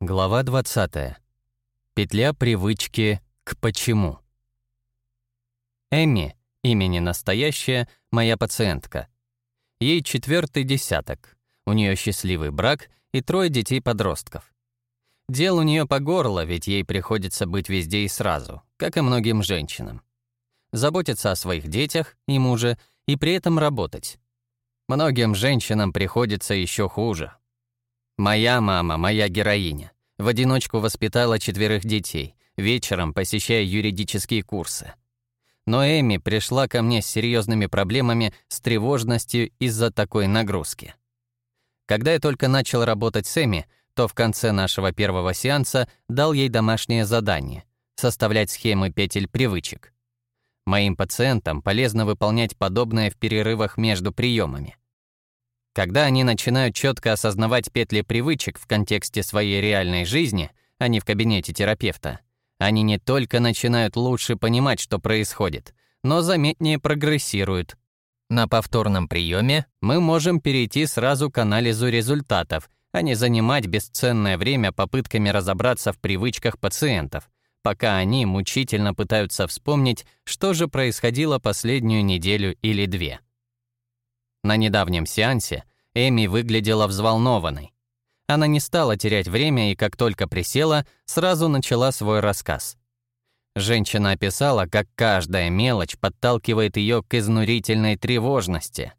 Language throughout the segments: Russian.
Глава 20. Петля привычки к почему. Эми, имени настоящая, моя пациентка. Ей четвертый десяток. У нее счастливый брак и трое детей-подростков. Дел у нее по горло, ведь ей приходится быть везде и сразу, как и многим женщинам. Заботиться о своих детях и муже, и при этом работать. Многим женщинам приходится еще хуже. Моя мама, моя героиня, в одиночку воспитала четверых детей, вечером посещая юридические курсы. Но Эми пришла ко мне с серьезными проблемами, с тревожностью из-за такой нагрузки. Когда я только начал работать с Эми, то в конце нашего первого сеанса дал ей домашнее задание — составлять схемы петель привычек. Моим пациентам полезно выполнять подобное в перерывах между приемами. Когда они начинают четко осознавать петли привычек в контексте своей реальной жизни, а не в кабинете терапевта, они не только начинают лучше понимать, что происходит, но заметнее прогрессируют. На повторном приеме мы можем перейти сразу к анализу результатов, а не занимать бесценное время попытками разобраться в привычках пациентов, пока они мучительно пытаются вспомнить, что же происходило последнюю неделю или две. На недавнем сеансе Эми выглядела взволнованной. Она не стала терять время и, как только присела, сразу начала свой рассказ. Женщина описала, как каждая мелочь подталкивает ее к изнурительной тревожности.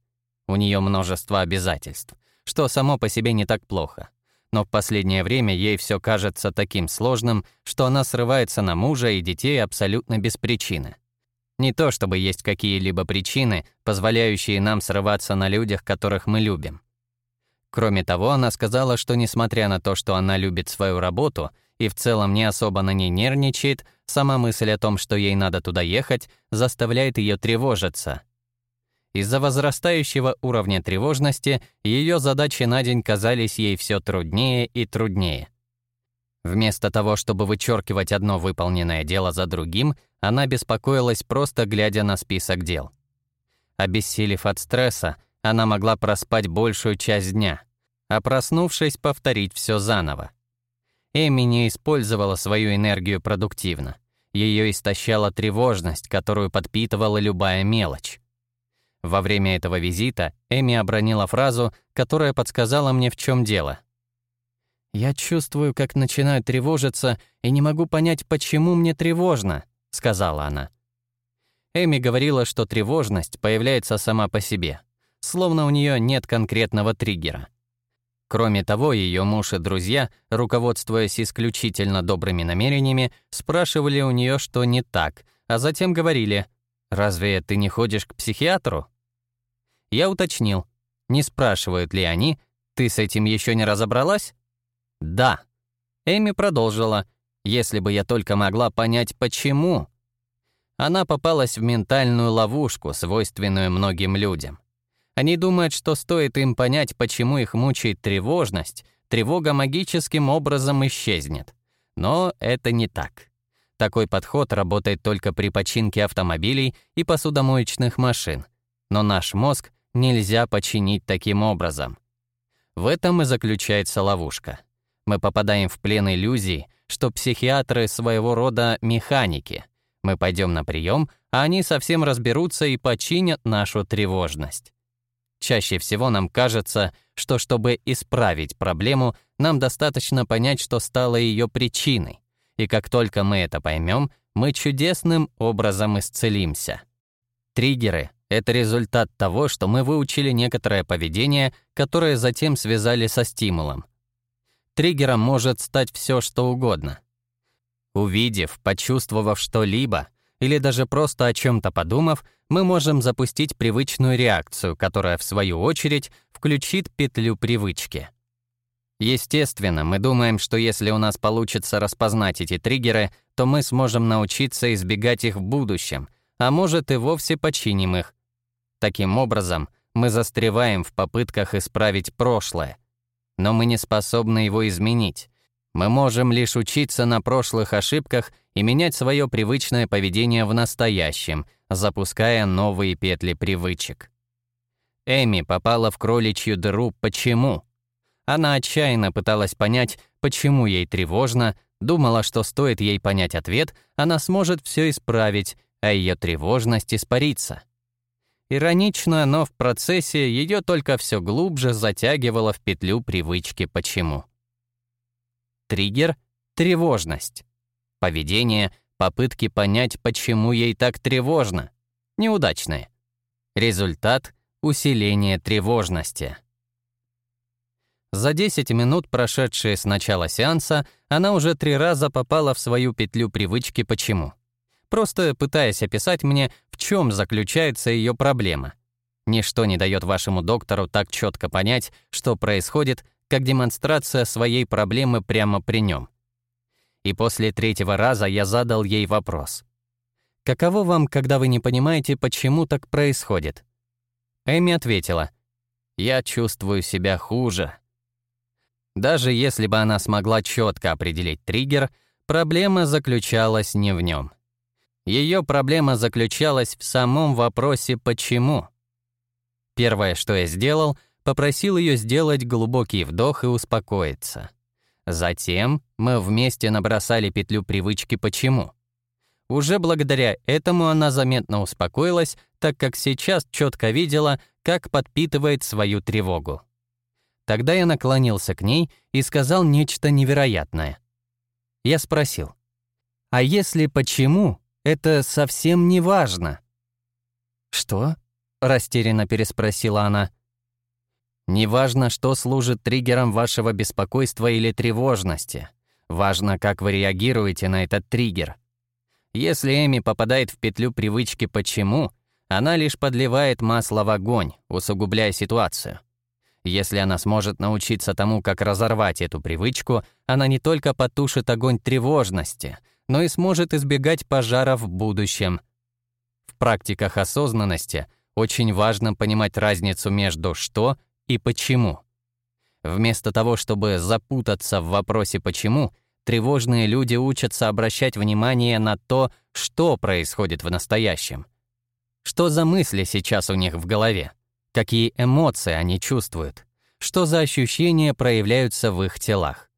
У нее множество обязательств, что само по себе не так плохо. Но в последнее время ей все кажется таким сложным, что она срывается на мужа и детей абсолютно без причины. Не то чтобы есть какие-либо причины, позволяющие нам срываться на людях, которых мы любим. Кроме того, она сказала, что несмотря на то, что она любит свою работу и в целом не особо на ней нервничает, сама мысль о том, что ей надо туда ехать, заставляет ее тревожиться. Из-за возрастающего уровня тревожности ее задачи на день казались ей все труднее и труднее. Вместо того, чтобы вычеркивать одно выполненное дело за другим, она беспокоилась, просто глядя на список дел. Обессилев от стресса, она могла проспать большую часть дня, а проснувшись, повторить все заново. Эми не использовала свою энергию продуктивно. Ее истощала тревожность, которую подпитывала любая мелочь. Во время этого визита Эми обронила фразу, которая подсказала мне, в чем дело. «Я чувствую, как начинаю тревожиться, и не могу понять, почему мне тревожно», — сказала она. Эми говорила, что тревожность появляется сама по себе, словно у нее нет конкретного триггера. Кроме того, ее муж и друзья, руководствуясь исключительно добрыми намерениями, спрашивали у нее, что не так, а затем говорили «Разве ты не ходишь к психиатру?» Я уточнил, не спрашивают ли они «Ты с этим еще не разобралась?» «Да». Эми продолжила если бы я только могла понять, почему. Она попалась в ментальную ловушку, свойственную многим людям. Они думают, что стоит им понять, почему их мучает тревожность, тревога магическим образом исчезнет. Но это не так. Такой подход работает только при починке автомобилей и посудомоечных машин. Но наш мозг нельзя починить таким образом. В этом и заключается ловушка. Мы попадаем в плен иллюзии, что психиатры своего рода механики. Мы пойдем на прием, а они совсем разберутся и починят нашу тревожность. Чаще всего нам кажется, что чтобы исправить проблему, нам достаточно понять, что стало ее причиной. И как только мы это поймем, мы чудесным образом исцелимся. Триггеры — это результат того, что мы выучили некоторое поведение, которое затем связали со стимулом. Триггером может стать все, что угодно. Увидев, почувствовав что-либо, или даже просто о чем то подумав, мы можем запустить привычную реакцию, которая, в свою очередь, включит петлю привычки. Естественно, мы думаем, что если у нас получится распознать эти триггеры, то мы сможем научиться избегать их в будущем, а может и вовсе починим их. Таким образом, мы застреваем в попытках исправить прошлое, но мы не способны его изменить. Мы можем лишь учиться на прошлых ошибках и менять свое привычное поведение в настоящем, запуская новые петли привычек. Эми попала в кроличью дыру почему? Она отчаянно пыталась понять, почему ей тревожно, думала, что стоит ей понять ответ, она сможет все исправить, а ее тревожность испарится. Иронично, но в процессе ее только все глубже затягивало в петлю привычки «почему». Триггер — тревожность. Поведение — попытки понять, почему ей так тревожно. Неудачные. Результат — усиление тревожности. За 10 минут, прошедшие с начала сеанса, она уже три раза попала в свою петлю привычки «почему». Просто пытаясь описать мне, в чем заключается ее проблема. Ничто не дает вашему доктору так четко понять, что происходит, как демонстрация своей проблемы прямо при нем. И после третьего раза я задал ей вопрос. «Каково вам, когда вы не понимаете, почему так происходит?» Эми ответила. «Я чувствую себя хуже». Даже если бы она смогла четко определить триггер, проблема заключалась не в нем. Ее проблема заключалась в самом вопросе «почему?». Первое, что я сделал, попросил ее сделать глубокий вдох и успокоиться. Затем мы вместе набросали петлю привычки «почему?». Уже благодаря этому она заметно успокоилась, так как сейчас четко видела, как подпитывает свою тревогу. Тогда я наклонился к ней и сказал нечто невероятное. Я спросил, «А если почему, это совсем не важно?» «Что?» — растерянно переспросила она. «Неважно, что служит триггером вашего беспокойства или тревожности. Важно, как вы реагируете на этот триггер. Если Эми попадает в петлю привычки «почему», она лишь подливает масло в огонь, усугубляя ситуацию. Если она сможет научиться тому, как разорвать эту привычку, она не только потушит огонь тревожности, но и сможет избегать пожаров в будущем. В практиках осознанности очень важно понимать разницу между «что» и «почему». Вместо того, чтобы запутаться в вопросе «почему», тревожные люди учатся обращать внимание на то, что происходит в настоящем. Что за мысли сейчас у них в голове? какие эмоции они чувствуют, что за ощущения проявляются в их телах.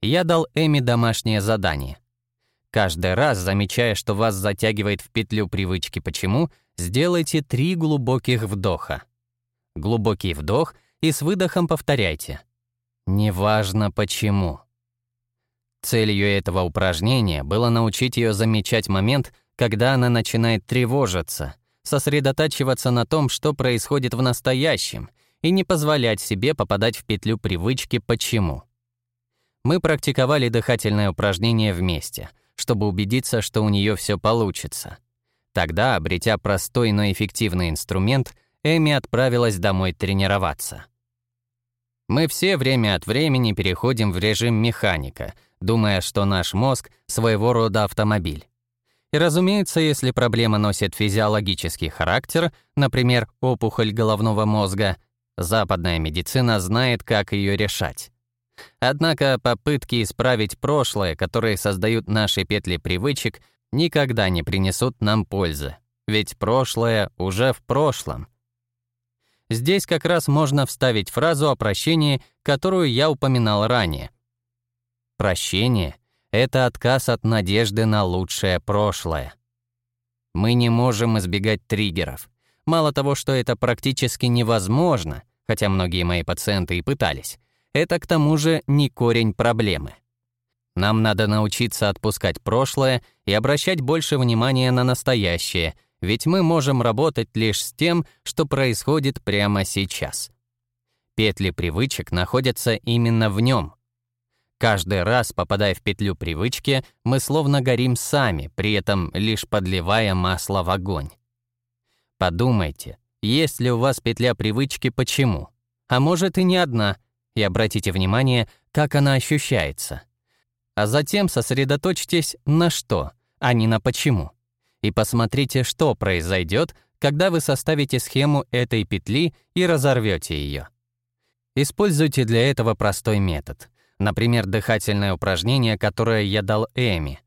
Я дал Эми домашнее задание. Каждый раз, замечая, что вас затягивает в петлю привычки «почему», сделайте три глубоких вдоха. Глубокий вдох и с выдохом повторяйте. Неважно почему. Целью этого упражнения было научить ее замечать момент, когда она начинает тревожиться, сосредотачиваться на том, что происходит в настоящем, и не позволять себе попадать в петлю привычки «почему». Мы практиковали дыхательное упражнение вместе, чтобы убедиться, что у нее все получится. Тогда, обретя простой, но эффективный инструмент, Эми отправилась домой тренироваться. Мы все время от времени переходим в режим механика, думая, что наш мозг — своего рода автомобиль. И, разумеется, если проблема носит физиологический характер, например, опухоль головного мозга, западная медицина знает, как ее решать. Однако попытки исправить прошлое, которые создают наши петли привычек, никогда не принесут нам пользы, ведь прошлое уже в прошлом. Здесь как раз можно вставить фразу о прощении, которую я упоминал ранее. Прощение это отказ от надежды на лучшее прошлое. Мы не можем избегать триггеров. Мало того, что это практически невозможно, хотя многие мои пациенты и пытались, это к тому же не корень проблемы. Нам надо научиться отпускать прошлое и обращать больше внимания на настоящее, ведь мы можем работать лишь с тем, что происходит прямо сейчас. Петли привычек находятся именно в нем, Каждый раз, попадая в петлю привычки, мы словно горим сами, при этом лишь подливая масло в огонь. Подумайте, есть ли у вас петля привычки почему? А может и не одна, и обратите внимание, как она ощущается. А затем сосредоточьтесь на что, а не на почему. И посмотрите, что произойдет, когда вы составите схему этой петли и разорвете ее. Используйте для этого простой метод. Например, дыхательное упражнение, которое я дал Эми.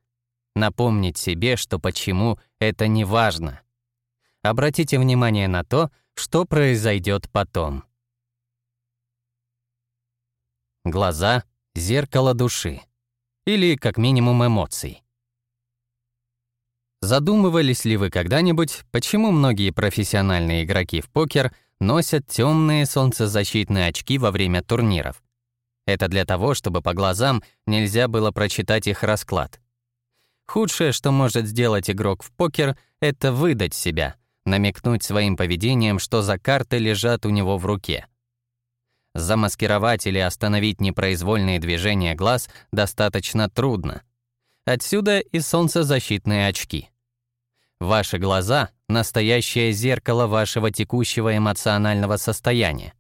Напомнить себе, что почему это не важно. Обратите внимание на то, что произойдет потом. Глаза — зеркало души. Или, как минимум, эмоций. Задумывались ли вы когда-нибудь, почему многие профессиональные игроки в покер носят темные солнцезащитные очки во время турниров? Это для того, чтобы по глазам нельзя было прочитать их расклад. Худшее, что может сделать игрок в покер, это выдать себя, намекнуть своим поведением, что за карты лежат у него в руке. Замаскировать или остановить непроизвольные движения глаз достаточно трудно. Отсюда и солнцезащитные очки. Ваши глаза — настоящее зеркало вашего текущего эмоционального состояния.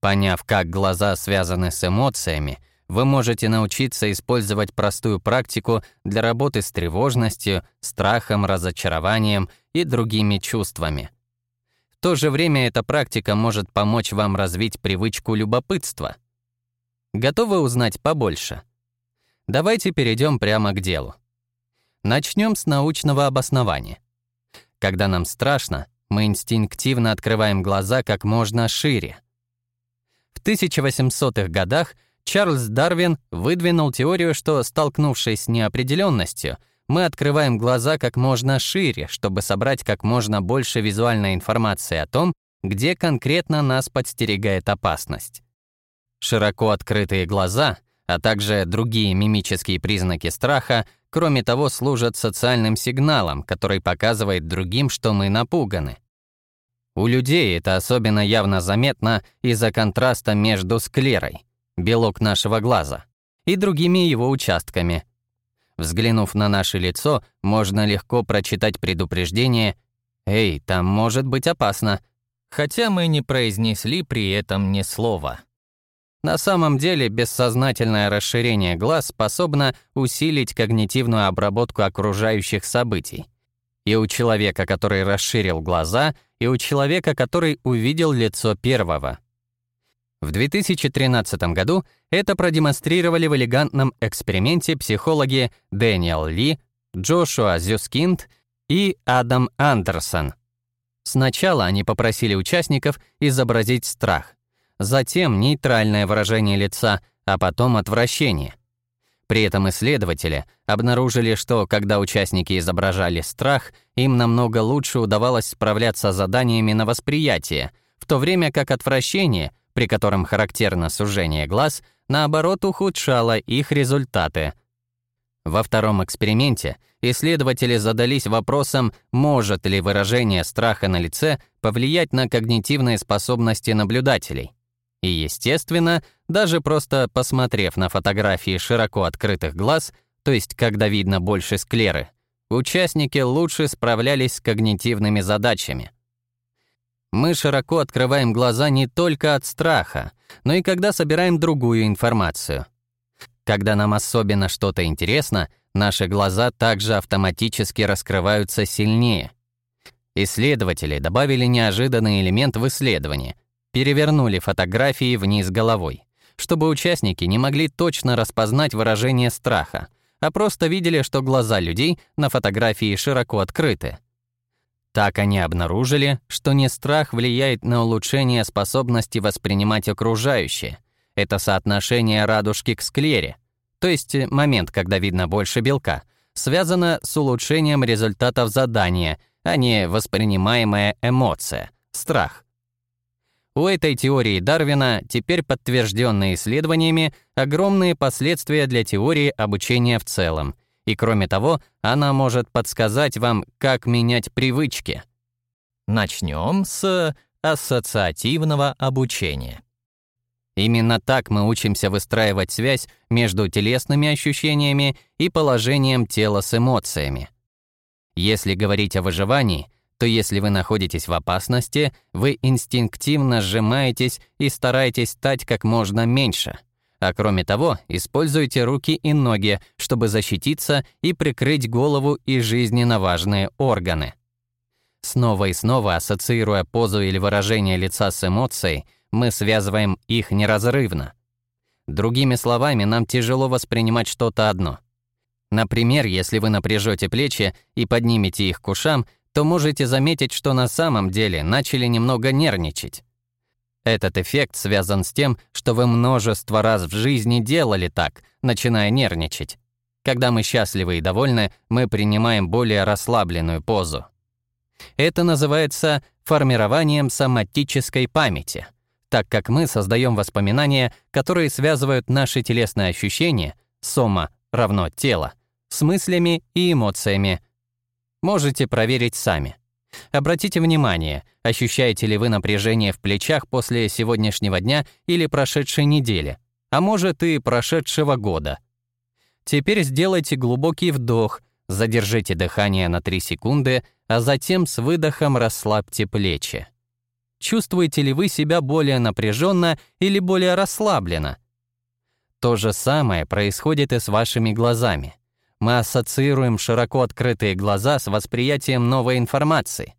Поняв, как глаза связаны с эмоциями, вы можете научиться использовать простую практику для работы с тревожностью, страхом, разочарованием и другими чувствами. То же время эта практика может помочь вам развить привычку любопытства. Готовы узнать побольше? Давайте перейдем прямо к делу. Начнем с научного обоснования. Когда нам страшно, мы инстинктивно открываем глаза как можно шире. В 1800-х годах Чарльз Дарвин выдвинул теорию, что, столкнувшись с неопределенностью, мы открываем глаза как можно шире, чтобы собрать как можно больше визуальной информации о том, где конкретно нас подстерегает опасность. Широко открытые глаза, а также другие мимические признаки страха, кроме того, служат социальным сигналом, который показывает другим, что мы напуганы. У людей это особенно явно заметно из-за контраста между склерой, белок нашего глаза, и другими его участками. Взглянув на наше лицо, можно легко прочитать предупреждение «Эй, там может быть опасно», хотя мы не произнесли при этом ни слова. На самом деле, бессознательное расширение глаз способно усилить когнитивную обработку окружающих событий. И у человека, который расширил глаза, и у человека, который увидел лицо первого. В 2013 году это продемонстрировали в элегантном эксперименте психологи Дэниел Ли, Джошуа Зюскинд и Адам Андерсон. Сначала они попросили участников изобразить страх, затем нейтральное выражение лица, а потом отвращение. При этом исследователи обнаружили, что когда участники изображали страх, им намного лучше удавалось справляться с заданиями на восприятие, в то время как отвращение при котором характерно сужение глаз, наоборот ухудшало их результаты. Во втором эксперименте исследователи задались вопросом, может ли выражение страха на лице повлиять на когнитивные способности наблюдателей. И, естественно, даже просто посмотрев на фотографии широко открытых глаз, то есть когда видно больше склеры, участники лучше справлялись с когнитивными задачами — мы широко открываем глаза не только от страха, но и когда собираем другую информацию. Когда нам особенно что-то интересно, наши глаза также автоматически раскрываются сильнее. Исследователи добавили неожиданный элемент в исследование, перевернули фотографии вниз головой, чтобы участники не могли точно распознать выражение страха, а просто видели, что глаза людей на фотографии широко открыты. Так они обнаружили, что не страх влияет на улучшение способности воспринимать окружающее. Это соотношение радужки к склере, то есть момент, когда видно больше белка, связано с улучшением результатов задания, а не воспринимаемая эмоция — страх. У этой теории Дарвина, теперь подтвержденные исследованиями, огромные последствия для теории обучения в целом — и кроме того, она может подсказать вам, как менять привычки. Начнем с ассоциативного обучения. Именно так мы учимся выстраивать связь между телесными ощущениями и положением тела с эмоциями. Если говорить о выживании, то если вы находитесь в опасности, вы инстинктивно сжимаетесь и стараетесь стать как можно меньше — а кроме того, используйте руки и ноги, чтобы защититься и прикрыть голову и жизненно важные органы. Снова и снова ассоциируя позу или выражение лица с эмоцией, мы связываем их неразрывно. Другими словами, нам тяжело воспринимать что-то одно. Например, если вы напряжете плечи и поднимете их к ушам, то можете заметить, что на самом деле начали немного нервничать. Этот эффект связан с тем, что вы множество раз в жизни делали так, начиная нервничать. Когда мы счастливы и довольны, мы принимаем более расслабленную позу. Это называется формированием соматической памяти, так как мы создаем воспоминания, которые связывают наши телесные ощущения, сома равно тело, с мыслями и эмоциями. Можете проверить сами. Обратите внимание, ощущаете ли вы напряжение в плечах после сегодняшнего дня или прошедшей недели, а может и прошедшего года. Теперь сделайте глубокий вдох, задержите дыхание на 3 секунды, а затем с выдохом расслабьте плечи. Чувствуете ли вы себя более напряженно или более расслабленно? То же самое происходит и с вашими глазами мы ассоциируем широко открытые глаза с восприятием новой информации.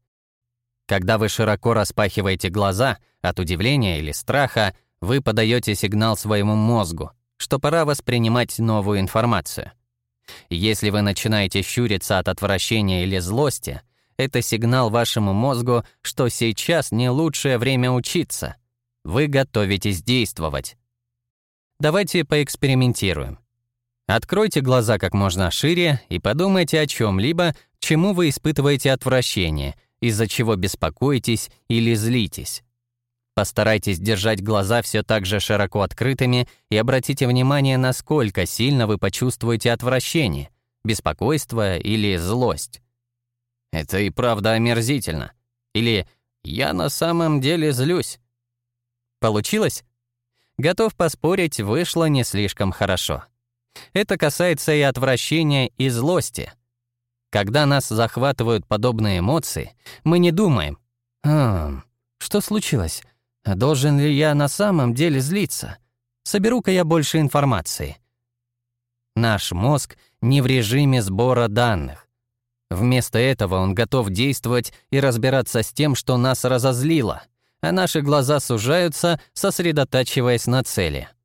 Когда вы широко распахиваете глаза от удивления или страха, вы подаете сигнал своему мозгу, что пора воспринимать новую информацию. Если вы начинаете щуриться от отвращения или злости, это сигнал вашему мозгу, что сейчас не лучшее время учиться. Вы готовитесь действовать. Давайте поэкспериментируем. Откройте глаза как можно шире и подумайте о чем либо чему вы испытываете отвращение, из-за чего беспокоитесь или злитесь. Постарайтесь держать глаза все так же широко открытыми и обратите внимание, насколько сильно вы почувствуете отвращение, беспокойство или злость. Это и правда омерзительно. Или «я на самом деле злюсь». Получилось? Готов поспорить, вышло не слишком хорошо. Это касается и отвращения, и злости. Когда нас захватывают подобные эмоции, мы не думаем, «Хм, что случилось? Должен ли я на самом деле злиться? Соберу-ка я больше информации». Наш мозг не в режиме сбора данных. Вместо этого он готов действовать и разбираться с тем, что нас разозлило, а наши глаза сужаются, сосредотачиваясь на цели —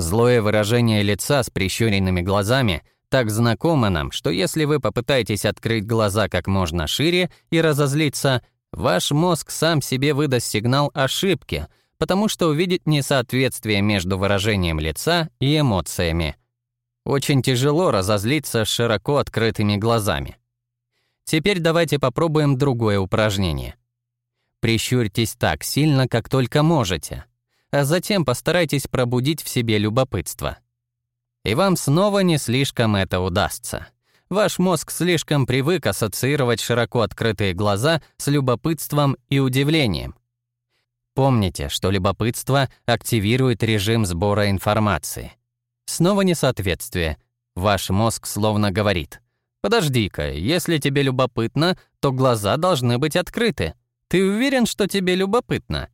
Злое выражение лица с прищуренными глазами так знакомо нам, что если вы попытаетесь открыть глаза как можно шире и разозлиться, ваш мозг сам себе выдаст сигнал ошибки, потому что увидит несоответствие между выражением лица и эмоциями. Очень тяжело разозлиться широко открытыми глазами. Теперь давайте попробуем другое упражнение. Прищурьтесь так сильно, как только можете а затем постарайтесь пробудить в себе любопытство. И вам снова не слишком это удастся. Ваш мозг слишком привык ассоциировать широко открытые глаза с любопытством и удивлением. Помните, что любопытство активирует режим сбора информации. Снова несоответствие. Ваш мозг словно говорит, «Подожди-ка, если тебе любопытно, то глаза должны быть открыты. Ты уверен, что тебе любопытно?»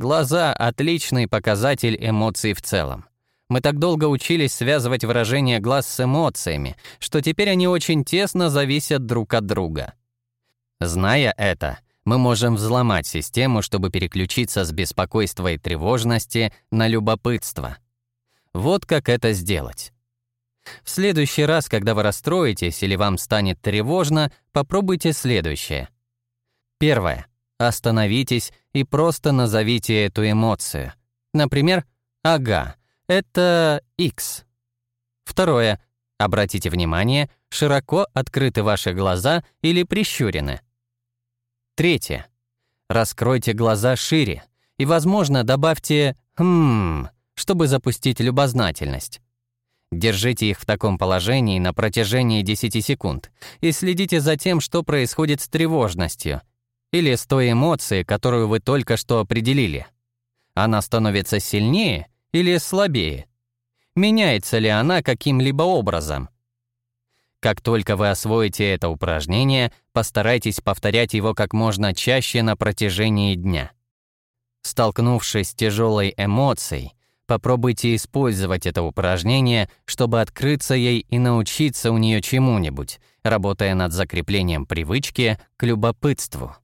Глаза — отличный показатель эмоций в целом. Мы так долго учились связывать выражение глаз с эмоциями, что теперь они очень тесно зависят друг от друга. Зная это, мы можем взломать систему, чтобы переключиться с беспокойства и тревожности на любопытство. Вот как это сделать. В следующий раз, когда вы расстроитесь или вам станет тревожно, попробуйте следующее. Первое. Остановитесь и просто назовите эту эмоцию. Например, «Ага, это X». Второе. Обратите внимание, широко открыты ваши глаза или прищурены. Третье. Раскройте глаза шире и, возможно, добавьте «хм», чтобы запустить любознательность. Держите их в таком положении на протяжении 10 секунд и следите за тем, что происходит с тревожностью, или с той эмоцией, которую вы только что определили? Она становится сильнее или слабее? Меняется ли она каким-либо образом? Как только вы освоите это упражнение, постарайтесь повторять его как можно чаще на протяжении дня. Столкнувшись с тяжелой эмоцией, попробуйте использовать это упражнение, чтобы открыться ей и научиться у нее чему-нибудь, работая над закреплением привычки к любопытству.